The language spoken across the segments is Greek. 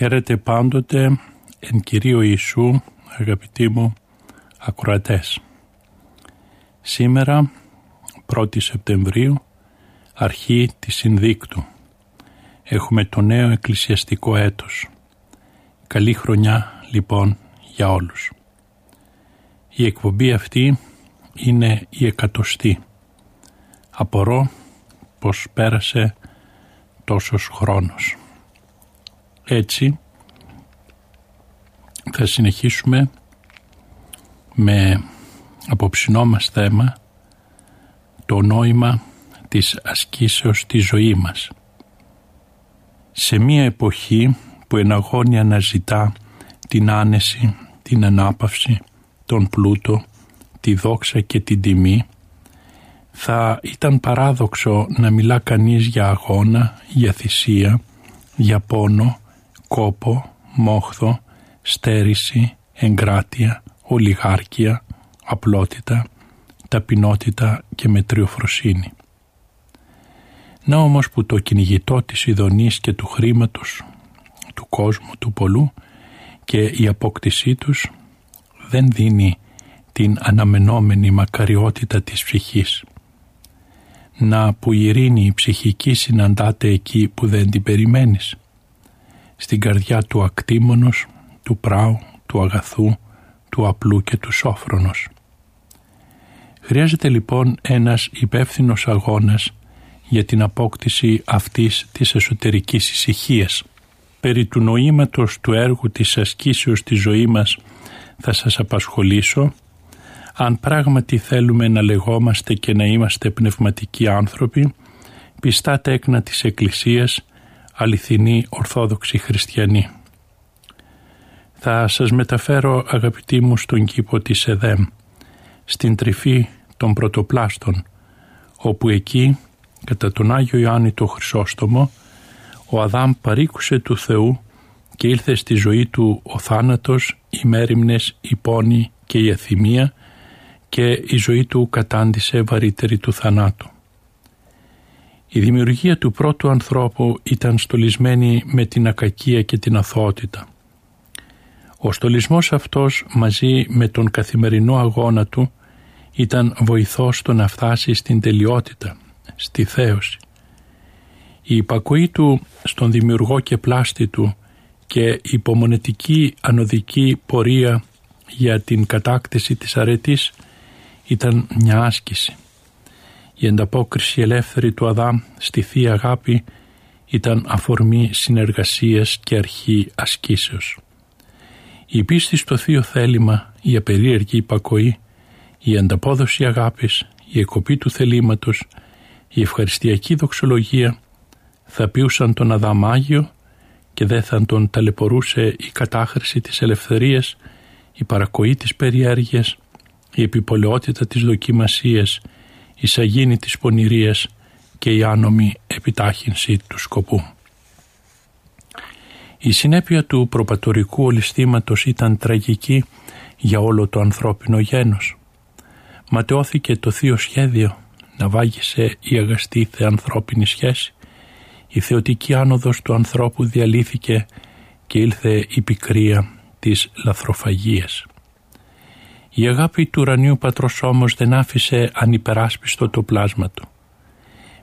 Χαίρετε πάντοτε εν Κυρίω Ιησού, αγαπητοί μου ακροατές. Σήμερα, 1η Σεπτεμβρίου, αρχή της Συνδίκτου. Έχουμε το νέο εκκλησιαστικό έτος. Καλή χρονιά λοιπόν για όλους. Η εκπομπή αυτή είναι η εκατοστή. Απορώ πως πέρασε τόσος χρόνος. Έτσι θα συνεχίσουμε με απόψινό μας θέμα το νόημα της ασκήσεως της ζωής μας. Σε μία εποχή που εναγώνει αναζητά την άνεση, την ανάπαυση, τον πλούτο, τη δόξα και την τιμή, θα ήταν παράδοξο να μιλά κανείς για αγώνα, για θυσία, για πόνο, κόπο, μόχθο, στέρηση, εγκράτεια, ολιγάρκεια, απλότητα, ταπεινότητα και μετριοφροσύνη. Να όμως που το κυνηγητό της ειδονής και του χρήματος, του κόσμου, του πολλού και η απόκτησή τους δεν δίνει την αναμενόμενη μακαριότητα της ψυχής. Να που η ειρήνη η ψυχική συναντάται εκεί που δεν την περιμένεις στην καρδιά του ακτήμονος, του πράου, του αγαθού, του απλού και του σόφρονος. Χρειάζεται λοιπόν ένας υπεύθυνος αγώνας για την απόκτηση αυτής της εσωτερικής ησυχίας. Περί του νοήματος του έργου της ασκήσεως της ζωή μας θα σας απασχολήσω αν πράγματι θέλουμε να λεγόμαστε και να είμαστε πνευματικοί άνθρωποι πιστά τέκνα της Εκκλησίας αληθινοί Ορθόδοξοι Χριστιανοί. Θα σας μεταφέρω αγαπητοί μου στον κήπο της Εδέμ, στην τρυφή των πρωτοπλάστων, όπου εκεί, κατά τον Άγιο Ιωάννη το Χρυσόστομο, ο Αδάμ παρήκουσε του Θεού και ήλθε στη ζωή του ο θάνατος, οι μέρημνες, η πόνη και η αθυμία και η ζωή του κατάντησε βαρύτερη του θανάτου. Η δημιουργία του πρώτου ανθρώπου ήταν στολισμένη με την ακακία και την αθωότητα. Ο στολισμός αυτός μαζί με τον καθημερινό αγώνα του ήταν βοηθός στο να φτάσει στην τελειότητα, στη θέωση. Η υπακοή του στον δημιουργό και πλάστη του και η υπομονετική ανωδική πορεία για την κατάκτηση της αρετής ήταν μια άσκηση. Η ανταπόκριση ελεύθερη του Αδάμ στη Θεία Αγάπη ήταν αφορμή συνεργασίας και αρχή ασκήσεως. Η πίστη στο Θείο Θέλημα, η απερίεργη υπακοή, η ανταπόδοση αγάπης, η εκοπή του θελήματος, η ευχαριστιακή δοξολογία θα πιούσαν τον Αδάμ Άγιο και δεν θα τον ταλαιπωρούσε η κατάχρηση της ελευθερίας, η παρακοή της περιέργειας, η επιπολαιότητα της δοκιμασίας, η σαγίνη της πονηρίας και η άνομη επιτάχυνση του σκοπού. Η συνέπεια του προπατορικού ολιστήματος ήταν τραγική για όλο το ανθρώπινο γένος. Ματαιώθηκε το θείο σχέδιο να βάγισε η αγαστή θεανθρώπινη σχέση. Η θεωτική άνοδος του ανθρώπου διαλύθηκε και ήλθε η πικρία της λαθροφαγίας. Η αγάπη του ουρανίου πατρός όμως δεν άφησε ανυπεράσπιστο το πλάσμα του.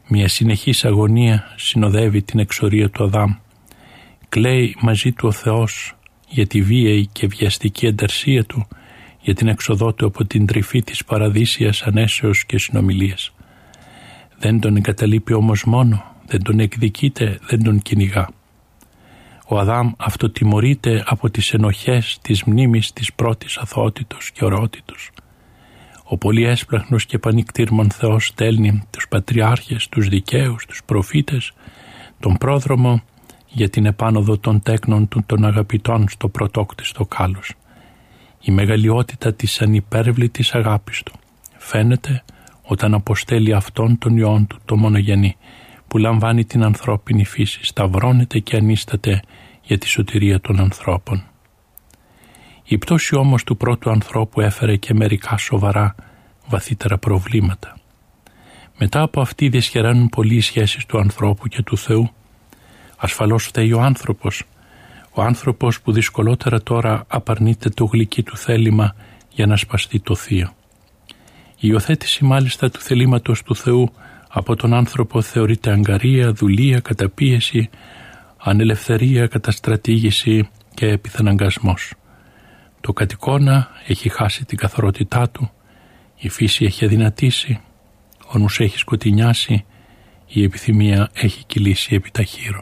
Μια συνεχής αγωνία συνοδεύει την εξορία του Αδάμ. Κλαίει μαζί του ο Θεός για τη βίαιη και βιαστική ενταρσία του, για την εξοδό του από την τρυφή της παραδείσιας ανέσεως και συνομιλίας. Δεν τον εγκαταλείπει όμως μόνο, δεν τον εκδικείται, δεν τον κυνηγά. Ο Αδάμ αυτοτιμωρείται από τις ενοχές της μνήμης της πρώτης αθωότητος και ωραότητος. Ο πολύ έσπραχνος και πανικτήρμον Θεός στέλνει τους πατριάρχες, τους δικαίους, τους προφήτες, τον πρόδρομο για την επάνωδο των τέκνων του των αγαπητών στο πρωτόκτιστο κάλος. Η μεγαλειότητα της ανυπέρβλητης αγάπης του φαίνεται όταν αποστέλει αυτόν τον Υιόν του το μονογενή που λαμβάνει την ανθρώπινη φύση, σταυρώνεται και ανίσταται για τη σωτηρία των ανθρώπων. Η πτώση όμως του πρώτου ανθρώπου έφερε και μερικά σοβαρά βαθύτερα προβλήματα. Μετά από αυτή δυσχεραίνουν πολλοί οι σχέσεις του ανθρώπου και του Θεού. Ασφαλώς φταίει ο άνθρωπος, ο άνθρωπος που δυσκολότερα τώρα απαρνείται το γλυκί του θέλημα για να σπαστεί το θείο. Η υιοθέτηση μάλιστα του θελήματος του Θεού από τον άνθρωπο θεωρείται αγκαρία, δουλεία, καταπίεση, ανελευθερία, καταστρατήγηση και επιθαναγκασμός. Το κατοικώνα έχει χάσει την καθαρότητά του, η φύση έχει αδυνατήσει, ο νους έχει σκοτεινιάσει, η επιθυμία έχει κυλήσει επί τα χείρο.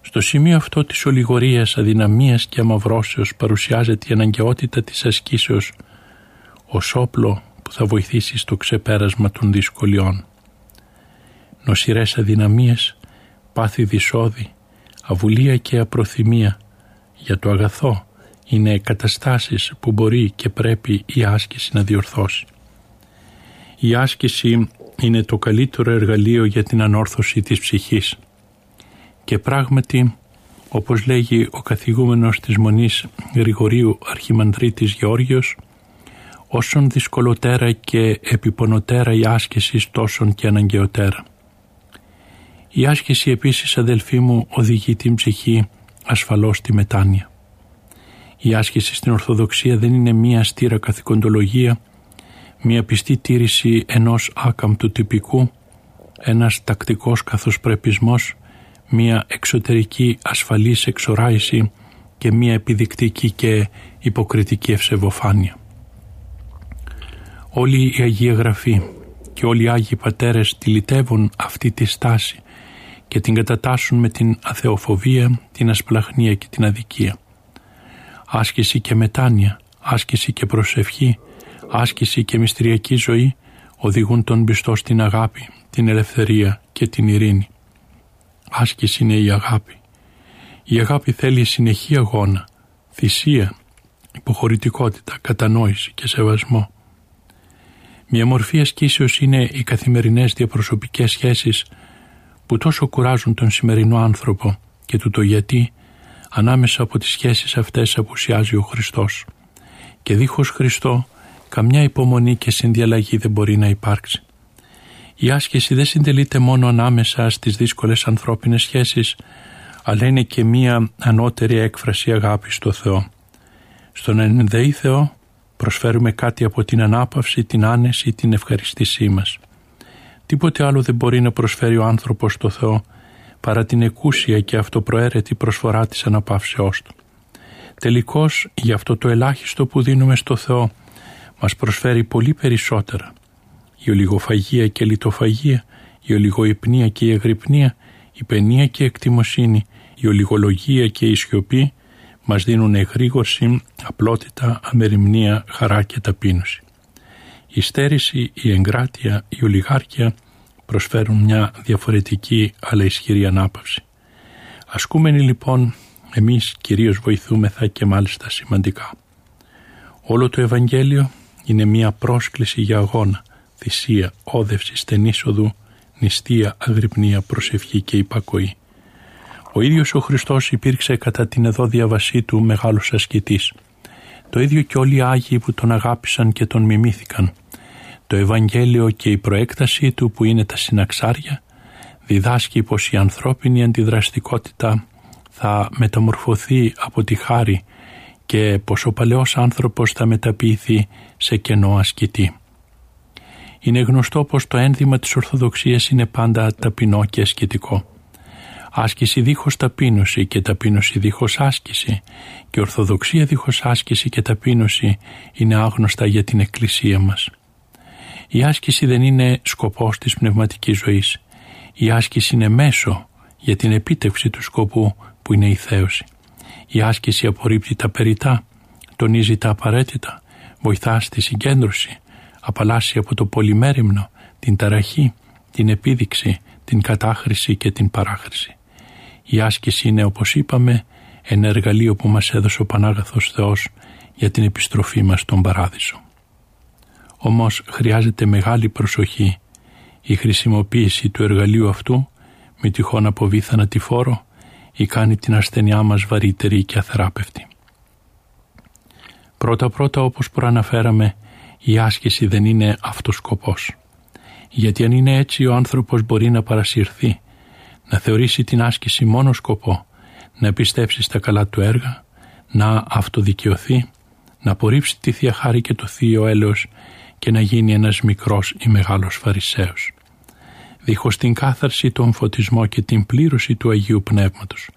Στο σημείο αυτό της ολιγορίας, αδυναμίας και αμαυρώσεως παρουσιάζεται η αναγκαιότητα της ασκήσεως ως όπλο που θα βοηθήσεις στο ξεπέρασμα των δυσκολιών. Νοσηρές αδυναμίες, πάθη δυσόδη, αβουλία και απροθυμία για το αγαθό είναι καταστάσεις που μπορεί και πρέπει η άσκηση να διορθώσει. Η άσκηση είναι το καλύτερο εργαλείο για την ανόρθωση της ψυχής και πράγματι όπως λέγει ο καθηγούμενος της Μονής Γρηγορίου Αρχιμανδρίτης Γεώργιος όσον δυσκολοτέρα και επιπονοτέρα η άσκηση τόσον και αναγκαιοτέρα. Η άσκηση επίσης αδελφοί μου οδηγεί την ψυχή ασφαλώς στη μετάνοια. Η άσκηση στην Ορθοδοξία δεν είναι μία στήρα καθηκοντολογία, μία πιστή τήρηση ενός άκαμπτου τυπικού, ένας τακτικός καθοσπρεπισμός, μία εξωτερική ασφαλής εξοράηση και μία επιδεικτική και υποκριτική ευσεβοφάνεια. Όλη η Αγία Γραφή και όλοι οι Άγιοι Πατέρες τη αυτή τη στάση και την κατατάσσουν με την αθεοφοβία, την ασπλαχνία και την αδικία άσκηση και μετάνοια, άσκηση και προσευχή, άσκηση και μυστηριακή ζωή οδηγούν τον πιστό στην αγάπη, την ελευθερία και την ειρήνη. Άσκηση είναι η αγάπη. Η αγάπη θέλει συνεχή αγώνα, θυσία, υποχωρητικότητα, κατανόηση και σεβασμό. Μια μορφή ασκήσεως είναι οι καθημερινές διαπροσωπικές σχέσεις που τόσο κουράζουν τον σημερινό άνθρωπο και του το γιατί ανάμεσα από τις σχέσεις αυτές απουσιάζει ο Χριστός και δίχως Χριστό καμιά υπομονή και συνδιαλλαγή δεν μπορεί να υπάρξει. Η άσκηση δεν συντελείται μόνο ανάμεσα στις δύσκολες ανθρώπινες σχέσεις αλλά είναι και μία ανώτερη έκφραση αγάπης στο Θεό. Στον ενδεή Θεό προσφέρουμε κάτι από την ανάπαυση, την άνεση, την ευχαριστήσή μας. Τίποτε άλλο δεν μπορεί να προσφέρει ο άνθρωπος στο Θεό παρά την εκούσια και αυτοπροαίρετη προσφορά της αναπαύσεώς Του. Τελικώς, για αυτό το ελάχιστο που δίνουμε στο Θεό, μας προσφέρει πολύ περισσότερα. Η ολιγοφαγία και η λιτοφαγία, η ολιγοϊπνία και η εγρυπνία, η παινία και η εκτιμοσύνη, η ολιγολογία και η σιωπή μας δίνουν εγρήγορση, απλότητα, αμεριμνία, χαρά και ταπείνωση. Η στέρηση, η εγκράτεια, η ολιγάρκεια προσφέρουν μια διαφορετική αλλά ισχυρή ανάπαυση. Ασκούμενοι λοιπόν εμείς κυρίως βοηθούμεθα και μάλιστα σημαντικά. Όλο το Ευαγγέλιο είναι μια πρόσκληση για αγώνα, θυσία, όδευση, στενήσοδου, νηστεία, αγρυπνία, προσευχή και υπακοή. Ο ίδιος ο Χριστός υπήρξε κατά την εδώ διαβασή του μεγάλος ασκητής. Το ίδιο και όλοι οι Άγιοι που τον αγάπησαν και τον μιμήθηκαν. Το Ευαγγέλιο και η προέκτασή του που είναι τα συναξάρια διδάσκει πως η ανθρώπινη αντιδραστικότητα θα μεταμορφωθεί από τη χάρη και πως ο παλαιός άνθρωπος θα μεταποιηθεί σε κενό ασκητή. Είναι γνωστό πως το ένδυμα της Ορθοδοξίας είναι πάντα ταπεινό και ασκητικό. Άσκηση δίχως ταπείνωση και ταπείνωση δίχως άσκηση και Ορθοδοξία δίχως άσκηση και ταπείνωση είναι άγνωστα για την Εκκλησία μας. Η άσκηση δεν είναι σκοπός της πνευματικής ζωής. Η άσκηση είναι μέσο για την επίτευξη του σκοπού που είναι η θέωση. Η άσκηση απορρίπτει τα περιτά, τονίζει τα απαραίτητα, βοηθά στη συγκέντρωση, απαλλάσσει από το πολυμέριμνο, την ταραχή, την επίδειξη, την κατάχρηση και την παράχρηση. Η άσκηση είναι όπως είπαμε ένα εργαλείο που μας έδωσε ο Πανάγαθος Θεός για την επιστροφή μας στον Παράδεισο. Όμως χρειάζεται μεγάλη προσοχή η χρησιμοποίηση του εργαλείου αυτού με τυχόν αποβεί θανατηφόρο ή κάνει την ασθενειά μας βαρύτερη και αθεράπευτη. Πρώτα-πρώτα όπως προαναφέραμε η άσκηση δεν είναι αυτός σκοπός. Γιατί αν είναι έτσι ο άνθρωπος μπορεί να παρασυρθεί, να θεωρήσει την άσκηση μόνο σκοπό, να πιστέψει στα καλά του έργα, να αυτοδικαιωθεί, να απορρίψει τη Θεία Χάρη και το Θείο Έλεος και να γίνει ένας μικρός ή μεγάλος Φαρισαίος. Δίχως την κάθαρση, τον φωτισμό και την πλήρωση του Αγίου Πνεύματος,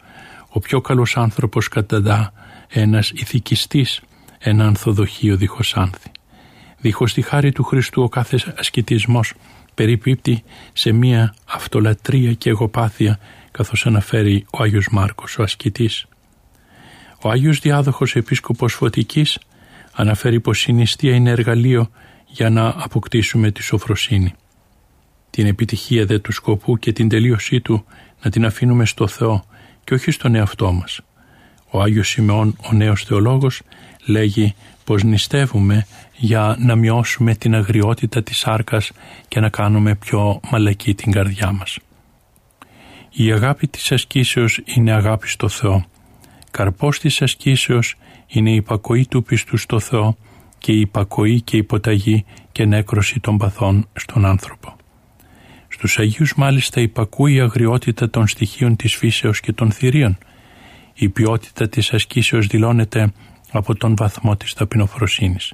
ο πιο καλός άνθρωπος καταντά ένας ηθικιστής, ένα ανθοδοχείο δίχως άνθη. Δίχως τη χάρη του Χριστού ο κάθε ασκητισμός περιπίπτει σε μία αυτολατρεία και εγωπάθεια καθώς αναφέρει ο Άγιος Μάρκος ο ασκητής. Ο Άγιος Διάδοχος Επίσκοπος Φωτικής αναφέρει πως η νηστεία είναι εργαλείο για να αποκτήσουμε τη σοφροσύνη. Την επιτυχία δε του σκοπού και την τελείωσή του να την αφήνουμε στο Θεό και όχι στον εαυτό μας. Ο Άγιος Σιμεών, ο νέος θεολόγος, λέγει πως νηστεύουμε για να μειώσουμε την αγριότητα της σάρκας και να κάνουμε πιο μαλακή την καρδιά μας. Η αγάπη της ασκήσεως είναι αγάπη στο Θεό. Καρπός της ασκήσεως είναι η υπακοή του πιστού στο Θεό και η υπακοή και υποταγή και νέκρωση των παθών στον άνθρωπο. Στους Αγίους μάλιστα υπακούει η αγριότητα των στοιχείων της φύσεως και των θηρίων. Η ποιότητα της ασκήσεως δηλώνεται από τον βαθμό της ταπεινοφροσύνης.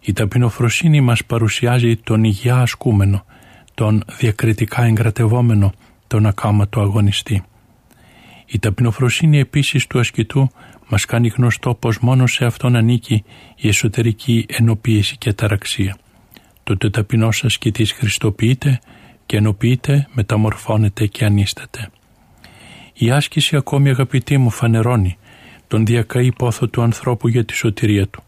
Η ταπεινοφροσύνη μας παρουσιάζει τον υγεία ασκούμενο, τον διακριτικά εγκρατευόμενο, τον ακάματο αγωνιστή. Η ταπεινοφροσύνη επίσης του ασκητού μας κάνει γνωστό πως μόνο σε αυτόν ανήκει η εσωτερική ενοποίηση και ταραξία. Τότε ταπεινός ασκητής χριστοποιείται και ενοποιείται, μεταμορφώνεται και ανίσταται. Η άσκηση ακόμη αγαπητή μου φανερώνει τον διακαή πόθο του ανθρώπου για τη σωτηρία του.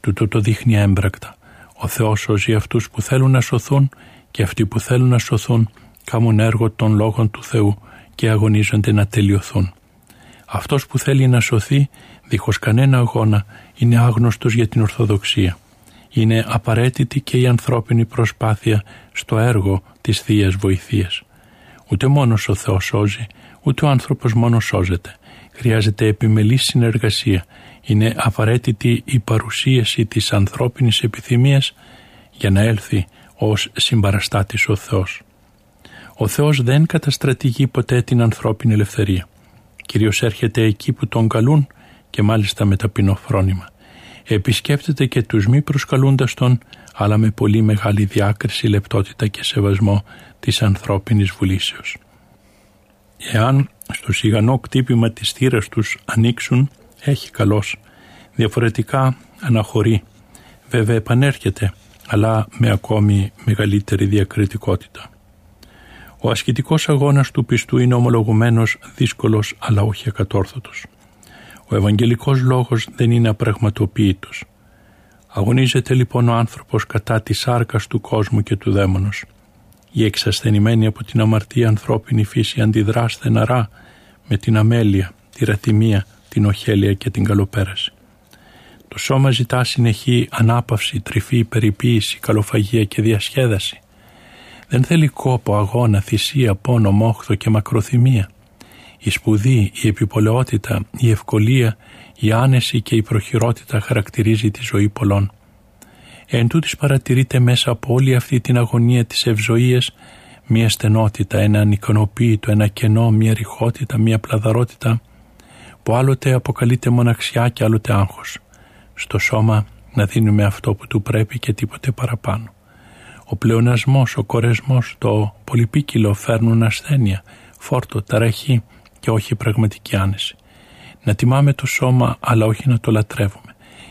Τούτο το δείχνει έμπρακτα. Ο Θεός σώζει αυτούς που θέλουν να σωθούν και αυτοί που θέλουν να σωθούν κάνουν έργο των λόγων του Θεού και αγωνίζονται να τελειωθούν. Αυτός που θέλει να σωθεί δίχως κανένα αγώνα είναι άγνωστος για την Ορθοδοξία. Είναι απαραίτητη και η ανθρώπινη προσπάθεια στο έργο της θείας Βοηθείας. Ούτε μόνος ο Θεός σώζει, ούτε ο άνθρωπος μόνος σώζεται. Χρειάζεται επιμελής συνεργασία. Είναι απαραίτητη η παρουσίαση της ανθρώπινης επιθυμίας για να έλθει ως συμπαραστάτης ο Θεός. Ο Θεός δεν καταστρατηγεί ποτέ την ανθρώπινη ελευθερία. Κυρίως έρχεται εκεί που τον καλούν και μάλιστα με ταπεινό φρόνημα. Επισκέπτεται και τους μη προσκαλούντας τον, αλλά με πολύ μεγάλη διάκριση, λεπτότητα και σεβασμό της ανθρώπινης βουλήσεως. Εάν στο σιγανό κτύπημα της θύρας τους ανοίξουν, έχει καλός. Διαφορετικά αναχωρεί. Βέβαια επανέρχεται, αλλά με ακόμη μεγαλύτερη διακριτικότητα. Ο ασκητικός αγώνας του πιστού είναι ομολογουμένος δύσκολος αλλά όχι ακατόρθωτος. Ο Ευαγγελικός λόγος δεν είναι απραγματοποιητός. Αγωνίζεται λοιπόν ο άνθρωπος κατά της σάρκας του κόσμου και του δαίμονος. Η εξασθενημένη από την αμαρτία ανθρώπινη φύση αντιδρά στεναρά με την αμέλεια, τη ρατιμία, την οχέλεια και την καλοπέραση. Το σώμα ζητά συνεχή ανάπαυση, τρυφή, περιποίηση, καλοφαγία και διασχέδαση. Δεν θέλει κόπο, αγώνα, θυσία, πόνο, μόχθο και μακροθυμία. Η σπουδή, η επιπολαιότητα, η ευκολία, η άνεση και η προχειρότητα χαρακτηρίζει τη ζωή πολλών. Εν τούτης παρατηρείται μέσα από όλη αυτή την αγωνία της ευζοίας μία στενότητα, ένα ανικανοποίητο, ένα κενό, μία ρηχότητα, μία πλαδαρότητα που άλλοτε αποκαλείται μοναξιά και άλλοτε άγχος. Στο σώμα να δίνουμε αυτό που του πρέπει και τίποτε παραπάνω. Ο πλεονασμός, ο κορεσμός, το πολυπίκυλο φέρνουν ασθένεια, φόρτο, ταραχή και όχι πραγματική άνεση. Να τιμάμε το σώμα αλλά όχι να το λατρεύουμε.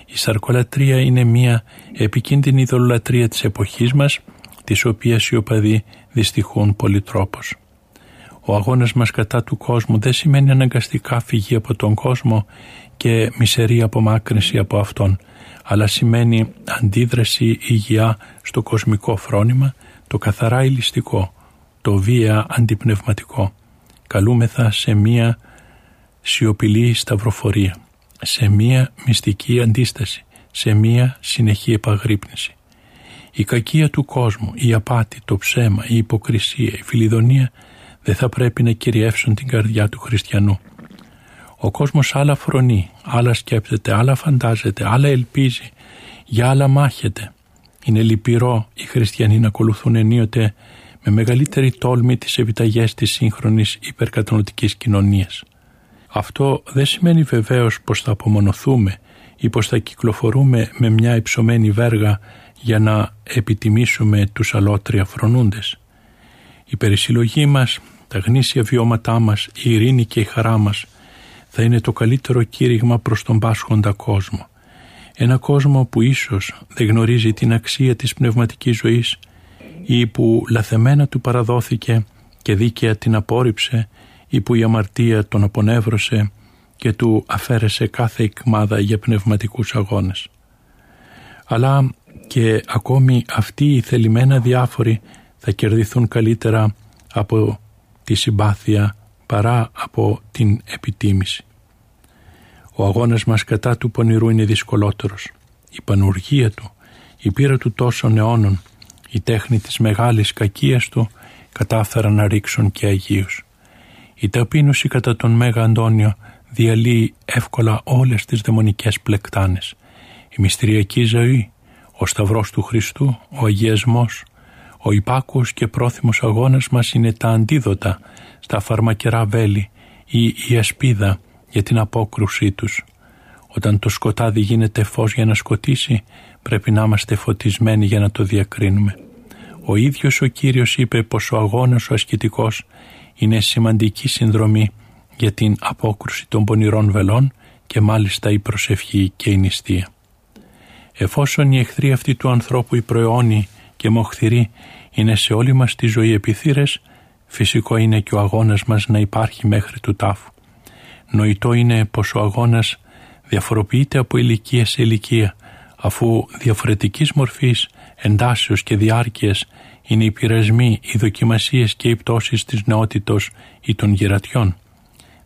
Η σαρκολατρία είναι μια επικίνδυνη ειδωλολατρία της εποχής μας, της οποίας οι οπαδοί δυστυχούν πολυτρόπως. Ο αγώνας μας κατά του κόσμου δεν σημαίνει αναγκαστικά φυγή από τον κόσμο και μισερή απομάκρυνση από αυτόν, αλλά σημαίνει αντίδραση υγεία στο κοσμικό φρόνημα, το καθαρά ηλιστικό, το βία αντιπνευματικό. Καλούμεθα σε μία σιωπηλή σταυροφορία, σε μία μυστική αντίσταση, σε μία συνεχή επαγρύπνηση. Η κακία του κόσμου, η απάτη, το ψέμα, η υποκρισία, η φιλιδονία δεν θα πρέπει να κυριεύσουν την καρδιά του χριστιανού. Ο κόσμος άλλα φρονεί, άλλα σκέπτεται, άλλα φαντάζεται, άλλα ελπίζει, για άλλα μάχεται. Είναι λυπηρό οι χριστιανοί να ακολουθούν ενίοτε με μεγαλύτερη τόλμη τις επιταγές της σύγχρονης υπερκατανοτικής κοινωνίας. Αυτό δεν σημαίνει βεβαίως πως θα απομονωθούμε ή πως θα κυκλοφορούμε με μια υψωμένη βέργα για να επιτιμήσουμε τους αλότρια φρονούντες. Η περισυλλογή μας, τα γνήσια βιώματά μας, η ειρήνη και η χαρά μας θα είναι το καλύτερο κήρυγμα προς τον πάσχοντα κόσμο. Ένα κόσμο που ίσως δεν γνωρίζει την αξία της πνευματικής ζωής ή που λαθεμένα του παραδόθηκε και δίκαια την απόρριψε ή που η αμαρτία τον απονεύρωσε και του αφαίρεσε κάθε εκμάδα για πνευματικούς αγώνες. Αλλά και ακόμη αυτοί οι θελημένα διάφοροι θα κερδιθούν καλύτερα από τη συμπάθεια παρά από την επιτίμηση. Ο αγώνας μας κατά του πονηρού είναι δυσκολότερος. Η πανουργία του, η πείρα του τόσων αιώνων, η τέχνη της μεγάλης κακίας του κατάφεραν να ρίξουν και Αγίους. Η ταπείνωση κατά τον Μέγα Αντώνιο διαλύει εύκολα όλες τις δαιμονικές πλεκτάνες. Η μυστηριακή ζωή, ο Σταυρός του Χριστού, ο αγιασμός, ο υπάκουος και πρόθυμος αγώνας μας είναι τα αντίδοτα στα φαρμακερά βέλη ή η ασπίδα για την απόκρουσή τους. Όταν το σκοτάδι γίνεται φως για να σκοτήσει, πρέπει να είμαστε φωτισμένοι για να το διακρίνουμε. Ο ίδιος ο Κύριος είπε πως ο αγώνας ο ασκητικός είναι σημαντική συνδρομή για την απόκρουση των πονηρών βελών και μάλιστα η προσευχή και η νηστεία. Εφόσον οι εχθροί αυτοί του ανθρώπου οι προαιώνιοι και μοχθηροί είναι σε όλη μας τη ζωή επιθύρες, φυσικό είναι και ο αγώνας μας να υπάρχει μέχρι του τάφου. Νοητό είναι πως ο αγώνας διαφοροποιείται από ηλικία σε ηλικία, αφού διαφορετικής μορφής, εντάσεως και διάρκειας είναι οι πειρασμοί, οι δοκιμασίες και οι πτώσεις της νεότητος ή των γερατιών,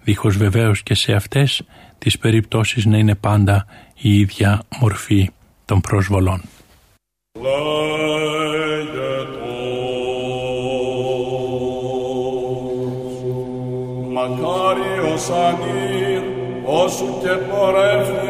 δίχως βεβαίως και σε αυτές τις περιπτώσεις να είναι πάντα η ίδια μορφή των προσβολών. Μακάριος ανήρ, όσου και πορεύθει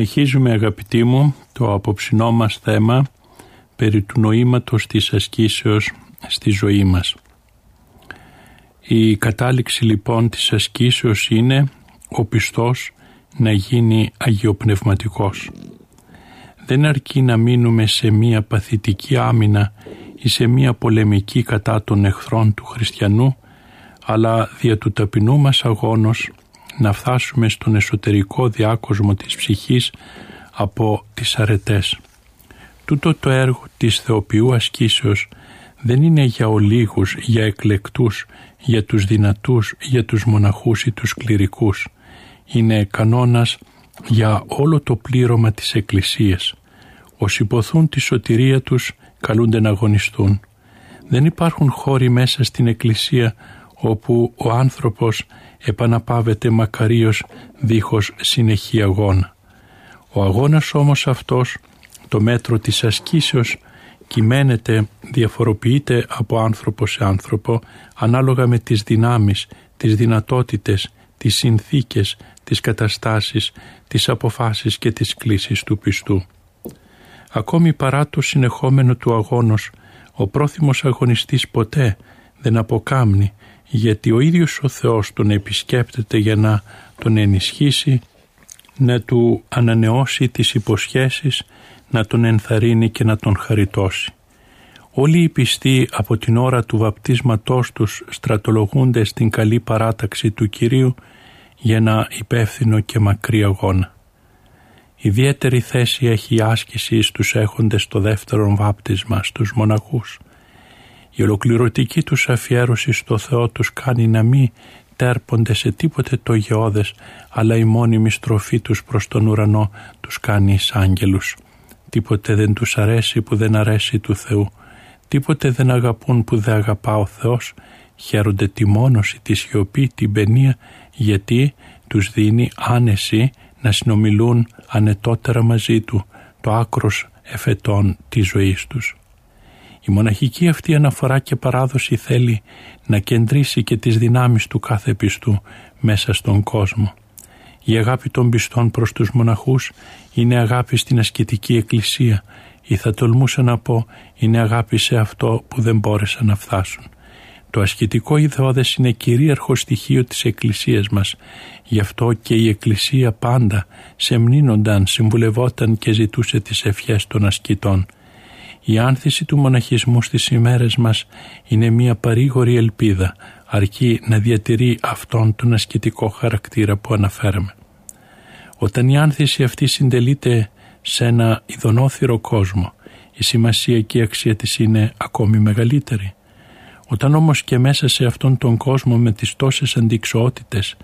Συνεχίζουμε αγαπητοί μου το απόψινό μας θέμα περί του νοήματος της ασκήσεως στη ζωή μας. Η κατάληξη λοιπόν της ασκήσεως είναι ο πιστός να γίνει αγιοπνευματικός. Δεν αρκεί να μείνουμε σε μία παθητική άμυνα ή σε μία πολεμική κατά των εχθρών του χριστιανού, αλλά δια του ταπεινού μας αγώνος να φτάσουμε στον εσωτερικό διάκοσμο της ψυχής από τις αρετές. Τούτο το έργο της θεοποιού ασκήσεως δεν είναι για ολίγους, για εκλεκτούς, για τους δυνατούς, για τους μοναχούς ή τους κληρικούς. Είναι κανόνας για όλο το πλήρωμα της Εκκλησίας. Όσοι υποθούν τη σωτηρία τους καλούνται να αγωνιστούν. Δεν υπάρχουν χώροι μέσα στην Εκκλησία όπου ο άνθρωπος επαναπάβεται μακαρίως δίχως συνεχή αγώνα. Ο αγώνας όμως αυτός, το μέτρο της ασκήσεως, κυμαίνεται, διαφοροποιείται από άνθρωπο σε άνθρωπο ανάλογα με τις δυνάμεις, τις δυνατότητες, τις συνθήκες, τις καταστάσεις, τις αποφάσεις και τις κλήσεις του πιστού. Ακόμη παρά το συνεχόμενο του αγώνος, ο πρόθυμος αγωνιστής ποτέ δεν αποκάμνει γιατί ο ίδιος ο Θεός τον επισκέπτεται για να τον ενισχύσει, να του ανανεώσει τις υποσχέσεις, να τον ενθαρρύνει και να τον χαριτώσει. Όλοι οι πιστοί από την ώρα του βαπτίσματός τους στρατολογούνται στην καλή παράταξη του Κυρίου για ένα υπεύθυνο και μακρύ αγώνα. Ιδιαίτερη θέση έχει η άσκηση στους έχοντες το δεύτερο βάπτισμα, στους μοναχούς – η ολοκληρωτική τους αφιέρωση στο Θεό τους κάνει να μην τέρπονται σε τίποτε το γεώδες, αλλά η μόνιμη στροφή τους προς τον ουρανό τους κάνει εις άγγελους. Τίποτε δεν τους αρέσει που δεν αρέσει του Θεού. Τίποτε δεν αγαπούν που δεν αγαπά ο Θεός. Χαίρονται τη μόνωση, τη σιωπή, την παινία, γιατί τους δίνει άνεση να συνομιλούν ανετότερα μαζί Του, το άκρος εφετών της ζωής τους. Η μοναχική αυτή αναφορά και παράδοση θέλει να κεντρήσει και τις δυνάμεις του κάθε πιστού μέσα στον κόσμο. Η αγάπη των πιστών προς τους μοναχούς είναι αγάπη στην ασκητική εκκλησία ή θα τολμούσα να πω είναι αγάπη σε αυτό που δεν μπόρεσαν να φτάσουν. Το ασκητικό ιδεώδες είναι κυρίαρχο στοιχείο της Εκκλησίας μας. Γι' αυτό και η Εκκλησία πάντα σε μνήνονταν, συμβουλευόταν και ζητούσε τις ευχές των ασκητών. Η άνθηση του μοναχισμού στις ημέρες μας είναι μια παρήγορη ελπίδα αρκεί να διατηρεί αυτόν τον ασκητικό χαρακτήρα που αναφέραμε. Όταν η άνθηση αυτή συντελείται σε ένα ειδονόθυρο κόσμο, η σημασία και η αξία της είναι ακόμη μεγαλύτερη. Όταν όμως και μέσα σε αυτόν τον κόσμο με τις τόσες αντικσοότητες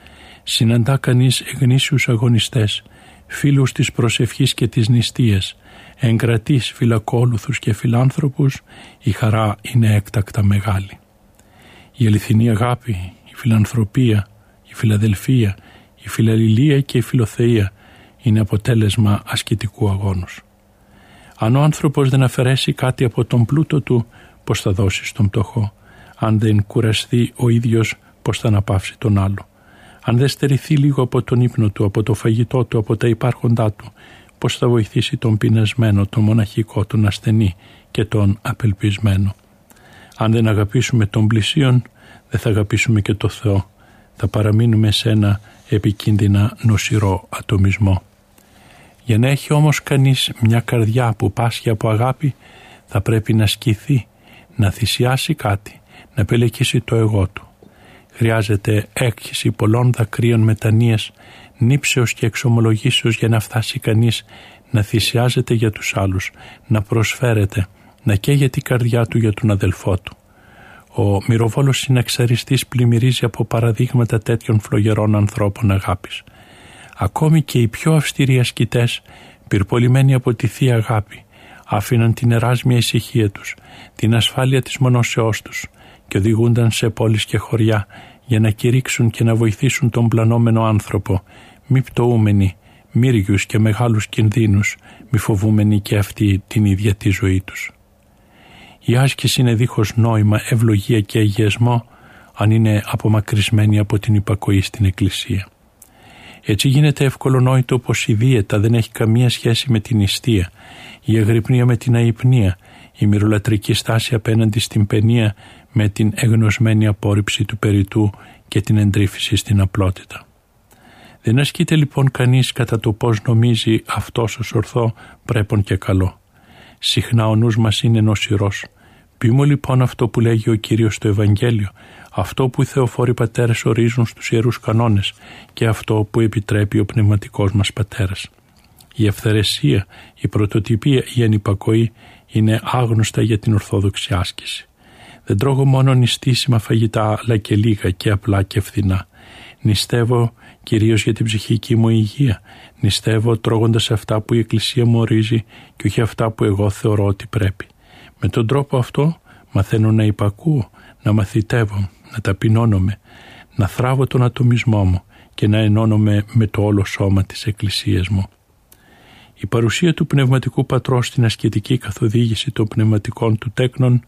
συναντά κανείς εγνήσιους αγωνιστές, φίλους της προσευχής και της νηστείας, εγκρατείς φυλακόλουθους και φιλάνθρωπους, η χαρά είναι έκτακτα μεγάλη. Η αληθινή αγάπη, η φιλανθρωπία, η φιλαδελφία, η φιλαλληλία και η φιλοθεία είναι αποτέλεσμα ασκητικού αγώνος. Αν ο άνθρωπος δεν αφαιρέσει κάτι από τον πλούτο του, πώς θα δώσει στον πτωχό; Αν δεν κουραστεί ο ίδιος, πώς θα αναπαύσει τον άλλο. Αν δεν στερηθεί λίγο από τον ύπνο του, από το φαγητό του, από τα υπάρχοντά του, πώς θα βοηθήσει τον πεινασμένο, τον μοναχικό, τον ασθενή και τον απελπισμένο; Αν δεν αγαπήσουμε τον πλησίον, δεν θα αγαπήσουμε και το Θεό. Θα παραμείνουμε σε ένα επικίνδυνα νοσηρό ατομισμό. Για να έχει όμως κανείς μια καρδιά που πάσχει από αγάπη, θα πρέπει να σκηθεί, να θυσιάσει κάτι, να πελεκίσει το εγώ του. Χρειάζεται έκχυση πολλών δακρύων μετανοίας, νύψεως και εξομολογήσεως για να φτάσει κανείς να θυσιάζεται για τους άλλους, να προσφέρεται, να καίγεται η καρδιά του για τον αδελφό του. Ο μυροβόλος συναξαριστής πλημμυρίζει από παραδείγματα τέτοιων φλογερών ανθρώπων αγάπης. Ακόμη και οι πιο αυστηροί ασκητές, πυρπολημένοι από τη Θεία Αγάπη, άφηναν την εράσμια ησυχία τους, την ασφάλεια της μονόσεώς τους και οδηγούνταν σε πόλεις και χωριά για να κηρύξουν και να βοηθήσουν τον πλανόμενο άνθρωπο, μη πτωούμενοι, μύριους και μεγάλους κινδύνους, μη φοβούμενοι και αυτοί την ίδια τη ζωή τους. Η άσκηση είναι δίχως νόημα, ευλογία και αγιασμό αν είναι απομακρυσμένη από την υπακοή στην Εκκλησία. Έτσι γίνεται ευκολονόητο πως η δίαιτα δεν έχει καμία σχέση με την ιστία, η αγρυπνία με την αϊπνία, η μυρολατρική στάση απέναντι στην παινία με την εγνωσμένη απόρριψη του περιτού και την εντρίφηση στην απλότητα. Δεν ασκείται λοιπόν κανείς κατά το πώς νομίζει αυτός ως ορθό πρέπον και καλό. Συχνά ο νους μας είναι νοσηρός. Ποιούμε λοιπόν αυτό που λέγει ο Κύριος στο Ευαγγέλιο, αυτό που οι Θεοφόροι Πατέρες ορίζουν στους Ιερούς Κανόνες και αυτό που επιτρέπει ο Πνευματικός μας Πατέρας. Η ευθερεσία, η πρωτοτυπία, η ανυπακοή είναι άγνωστα για την Ορθόδοξη άσκηση. Δεν τρώγω μόνο νηστίσιμα φαγητά αλλά και λίγα και απλά και φθηνά. Νηστεύω κυρίως για την ψυχική μου υγεία. Νηστεύω τρώγοντας αυτά που η Εκκλησία μου ορίζει και όχι αυτά που εγώ θεωρώ ότι πρέπει. Με τον τρόπο αυτό μαθαίνω να υπακούω, να μαθητεύω, να ταπεινώνομαι, να θράβω τον ατομισμό μου και να ενώνομαι με το όλο σώμα της Εκκλησίας μου. Η παρουσία του Πνευματικού Πατρός στην ασκητική καθοδήγηση των πνευματικών του τέκνων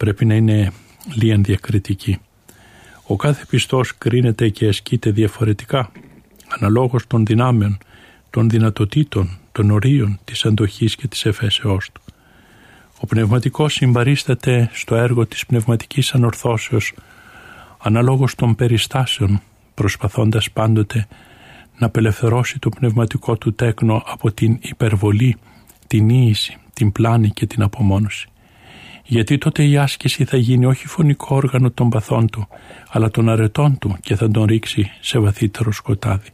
πρέπει να είναι λίαν διακριτική. Ο κάθε πιστός κρίνεται και ασκείται διαφορετικά, αναλόγως των δυνάμεων, των δυνατοτήτων, των ορίων, της αντοχής και της εφέσεώς του. Ο πνευματικός συμπαρίσταται στο έργο της πνευματικής ανορθώσεως αναλόγως των περιστάσεων, προσπαθώντας πάντοτε να απελευθερώσει το πνευματικό του τέκνο από την υπερβολή, την ίηση, την πλάνη και την απομόνωση γιατί τότε η άσκηση θα γίνει όχι φωνικό όργανο των παθών του, αλλά των αρετών του και θα τον ρίξει σε βαθύτερο σκοτάδι.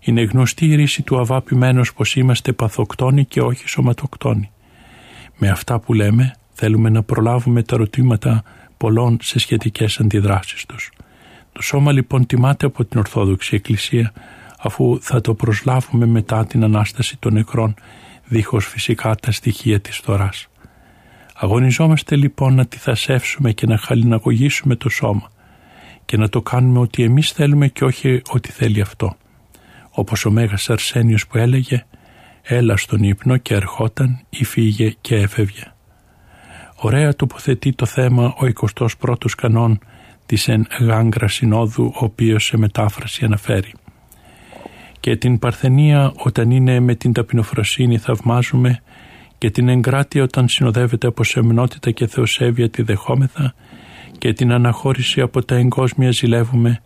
Είναι γνωστή η ρίση του αβάπημένος πως είμαστε παθοκτόνοι και όχι σωματοκτόνοι. Με αυτά που λέμε θέλουμε να προλάβουμε τα ρωτήματα πολλών σε σχετικές αντιδράσεις τους. Το σώμα λοιπόν τιμάται από την Ορθόδοξη Εκκλησία αφού θα το προσλάβουμε μετά την Ανάσταση των νεκρών δίχως φυσικά τα στοιχεία της θωράς. Αγωνιζόμαστε λοιπόν να τυθασεύσουμε και να χαλιναγωγήσουμε το σώμα και να το κάνουμε ότι εμείς θέλουμε και όχι ότι θέλει αυτό. Όπως ο Μέγας Αρσένιος που έλεγε «Έλα στον ύπνο και ερχόταν ή φύγε και έφευγε». Ωραία τοποθετεί το θέμα ο 21ος κανόν της εν γάγκρα συνόδου ο οποίος σε μετάφραση αναφέρει. Και την παρθενία όταν είναι με την ταπεινοφροσύνη θαυμάζουμε και την εγκράτεια όταν συνοδεύεται από σεμνότητα και θεοσέβεια τη δεχόμεθα και την αναχώρηση από τα εγκόσμια ζηλεύουμε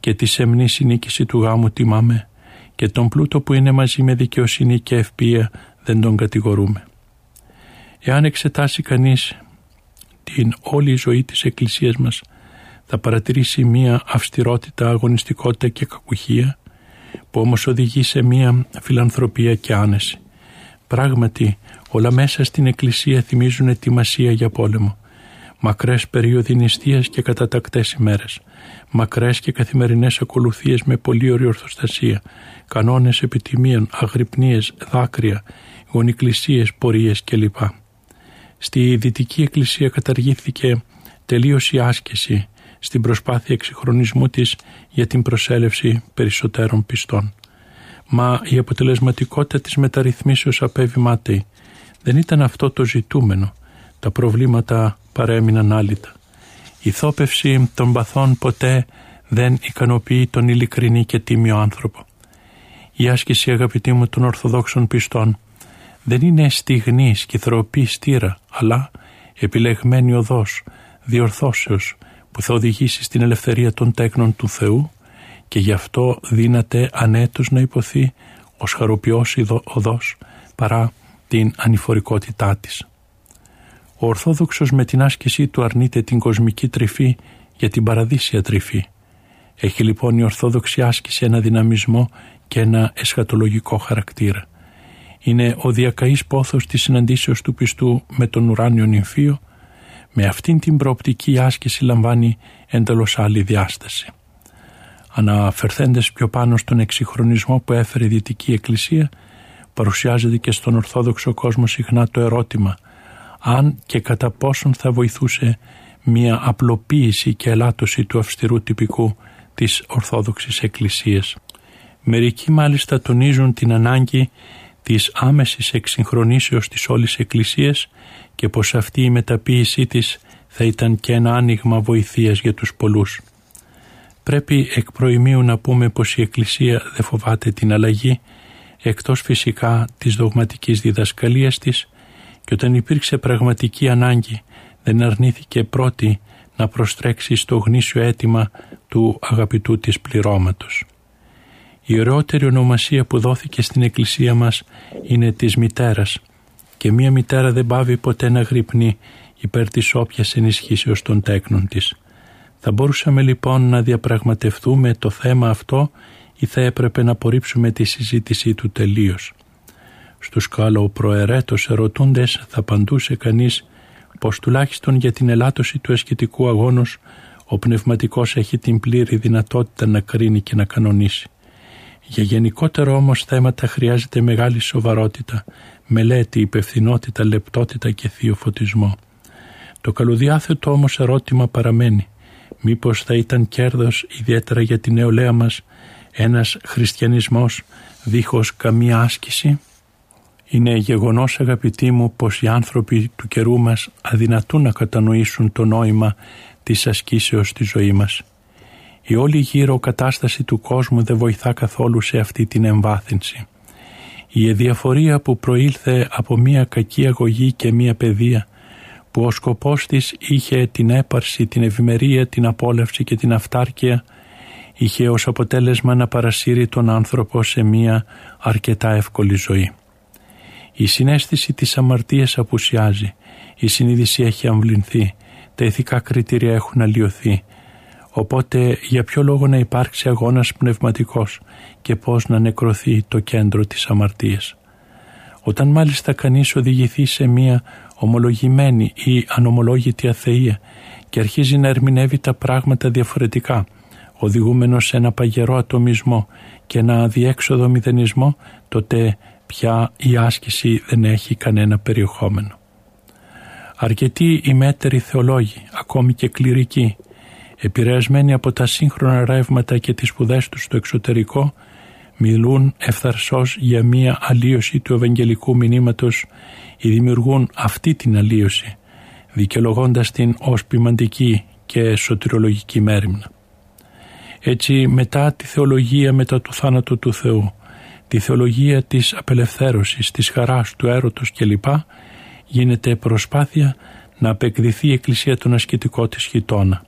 και τη σεμνή συνήκηση του γάμου τιμάμε και τον πλούτο που είναι μαζί με δικαιοσύνη και ευπία δεν τον κατηγορούμε. Εάν εξετάσει κανείς την όλη ζωή της Εκκλησίας μας θα παρατηρήσει μία αυστηρότητα, αγωνιστικότητα και κακουχία που όμως οδηγεί σε μία φιλανθρωπία και άνεση. Πράγματι Όλα μέσα στην εκκλησία θυμίζουν ετοιμασία για πόλεμο. Μακρές περίοδοι νηστείας και κατατακτές ημέρες. Μακρές και καθημερινές ακολουθίες με πολύ ορθοστασία. Κανόνες επιτιμίων, αγρυπνίες, δάκρυα, γονικλησίες, πορείες κλπ. Στη Δυτική Εκκλησία καταργήθηκε τελείως η άσκηση στην προσπάθεια εξυγχρονισμού της για την προσέλευση περισσότερων πιστών. Μα η αποτελεσματικότητα της μεταρρυθμίσεως απέβη μάταιη δεν ήταν αυτό το ζητούμενο. Τα προβλήματα παρέμειναν άλυτα. Η θόπευση των παθών ποτέ δεν ικανοποιεί τον ειλικρινή και τίμιο άνθρωπο. Η άσκηση αγαπητή μου των Ορθοδόξων πιστών δεν είναι στιγνή σκυθροπή στήρα, αλλά επιλεγμένη οδός, διορθώσεως που θα οδηγήσει στην ελευθερία των τέκνων του Θεού και γι' αυτό δύναται ανέτος να υποθεί ως χαροποιός οδός παρά την ανηφορικότητά της. Ο Ορθόδοξος με την άσκησή του αρνείται την κοσμική τρυφή για την παραδείσια τρυφή. Έχει λοιπόν η Ορθόδοξη άσκηση ένα δυναμισμό και ένα εσχατολογικό χαρακτήρα. Είναι ο διακαής πόθος της συναντήσεως του πιστού με τον ουράνιο νυμφίο. Με αυτήν την προοπτική άσκηση λαμβάνει εντελώς άλλη διάσταση. Αναφερθέντες πιο πάνω στον εξυγχρονισμό που έφερε η Δυτική Εκκλησία, παρουσιάζεται και στον Ορθόδοξο κόσμο συχνά το ερώτημα αν και κατά πόσον θα βοηθούσε μια απλοποίηση και ελάττωση του αυστηρού τυπικού της Ορθόδοξης Εκκλησίας. Μερικοί μάλιστα τονίζουν την ανάγκη της άμεσης εξυγχρονήσεως της όλης Εκκλησίας και πως αυτή η μεταποίησή της θα ήταν και ένα άνοιγμα βοηθείας για τους πολλούς. Πρέπει εκ προημίου να πούμε πως η Εκκλησία δεν φοβάται την αλλαγή εκτός φυσικά της δογματικής διδασκαλίας της και όταν υπήρξε πραγματική ανάγκη δεν αρνήθηκε πρώτη να προστρέξει στο γνήσιο αίτημα του αγαπητού της πληρώματος. Η ωραιότερη ονομασία που δόθηκε στην εκκλησία μας είναι της μητέρας και μία μητέρα δεν πάβει ποτέ να γρυπνεί υπέρ της όποιας ενισχύσεως των τέκνων της. Θα μπορούσαμε λοιπόν να διαπραγματευτούμε το θέμα αυτό ή θα έπρεπε να απορρίψουμε τη συζήτησή του τελείως. Στους καλοπροαιρέτως ερωτούντες θα απαντούσε κανείς πως τουλάχιστον για την ελάττωση του ασκητικού αγώνος ο πνευματικός έχει την πλήρη δυνατότητα να κρίνει και να κανονίσει. Για γενικότερο όμως θέματα χρειάζεται μεγάλη σοβαρότητα, μελέτη, υπευθυνότητα, λεπτότητα και θείο φωτισμό. Το καλοδιάθετο όμως ερώτημα παραμένει. Μήπως θα ήταν κέρδος ιδιαίτερα για την νεολαία μας ένας χριστιανισμός δίχως καμία άσκηση; Είναι γεγονός αγαπητοί μου πως οι άνθρωποι του καιρού μας αδυνατούν να κατανοήσουν το νόημα της ασκήσεως στη ζωή μας. Η όλη γύρω κατάσταση του κόσμου δεν βοηθά καθόλου σε αυτή την εμβάθυνση. Η εδιαφορία που προήλθε από μια κακή αγωγή και μια παιδεία που ο σκοπός της είχε την έπαρση, την ευημερία, την απόλαυση και την αυτάρκεια είχε ως αποτέλεσμα να παρασύρει τον άνθρωπο σε μια αρκετά εύκολη ζωή. Η συνέστηση της αμαρτίας απουσιάζει, η συνείδηση έχει αμβληνθεί, τα ηθικά κριτήρια έχουν αλλοιωθεί, οπότε για ποιο λόγο να υπάρξει αγώνας πνευματικός και πώς να νεκρωθεί το κέντρο της αμαρτίας; Όταν μάλιστα κανείς οδηγηθεί σε μία ομολογημένη ή ανομολόγητη αθεία και αρχίζει να ερμηνεύει τα πράγματα διαφορετικά, οδηγούμενος σε ένα παγερό ατομισμό και ένα αδιέξοδο μηδενισμό, τότε πια η άσκηση δεν έχει κανένα περιεχόμενο. Αρκετοί ημέτεροι θεολόγοι, ακόμη και κληρικοί, επηρεασμένοι από τα σύγχρονα ρεύματα και τις σπουδές τους στο εξωτερικό, μιλούν ευθαρσώς για μία αλλίωση του Ευαγγελικού μηνύματος ή δημιουργούν αυτή την αλλίωση, δικαιολογώντας την ως ποιμαντική και σωτηρολογική μέρημνα. Έτσι μετά τη θεολογία μετά το θάνατο του Θεού, τη θεολογία της απελευθέρωσης, της χαράς, του έρωτος κλπ. γίνεται προσπάθεια να απεκδηθεί η Εκκλησία τον ασκητικό της χιτώνα.